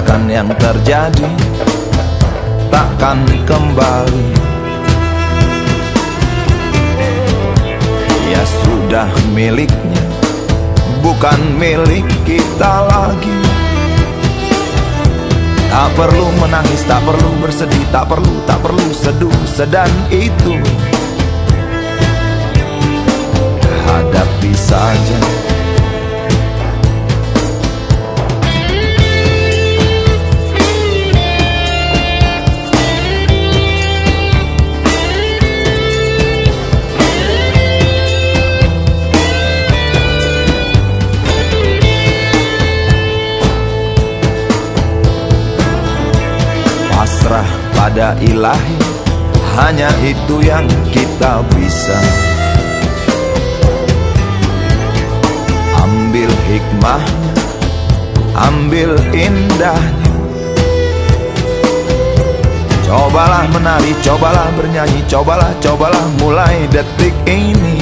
Katakan yang terjadi takkan kembali. Ya sudah miliknya Bukan milik kita lagi. Tak perlu menangis, tak perlu bersedih Tak perlu, tak perlu seduh sedan itu. Hadapi saja pasrah pada ilahi. Hanya itu yang kita bisa. Ambil hikmahnya Ambil indahnya. Cobalah menari, cobalah bernyanyi Cobalah, cobalah mulai detik ini.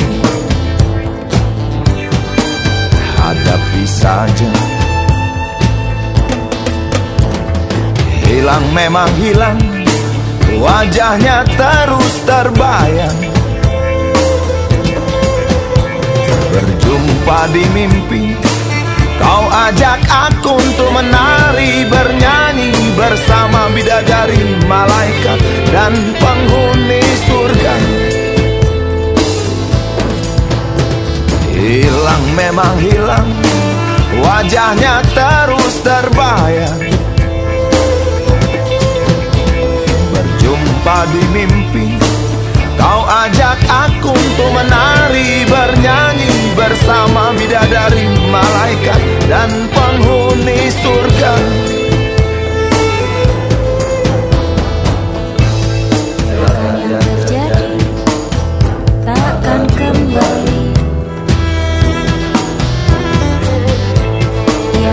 Hadapi saja Hilang memang hilang Wajahnya terus terbayang. Berjumpa di mimpi Kau ajak aku untuk menari Bernyanyi bersama bidadari Malaikat dan penghuni surga. Hilang memang hilang Wajahnya terus terbayang di mimpi. Kau ajak aku untuk menari Bernyanyi bersama bidadari Malaikat dan penghuni surga.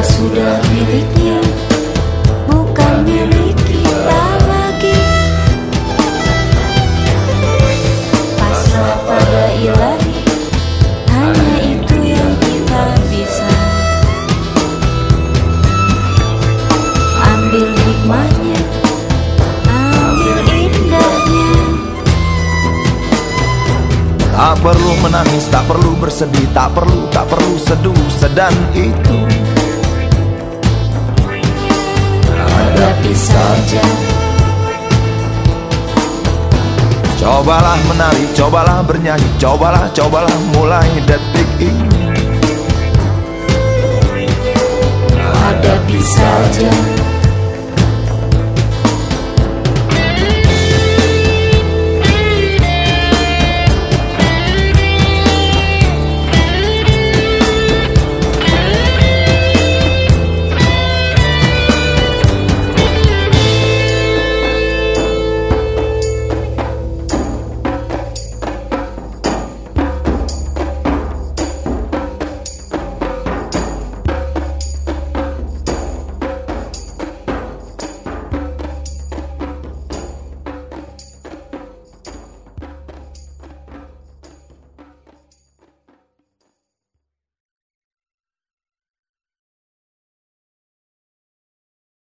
Sudah miliknya Tak perlu menangis, tak perlu bersedih Tak perlu, tak perlu seduh sedan itu. Hadapi saja. Cobalah menari, cobalah bernyanyi Cobalah, cobalah mulai detik ini. Hadapi saja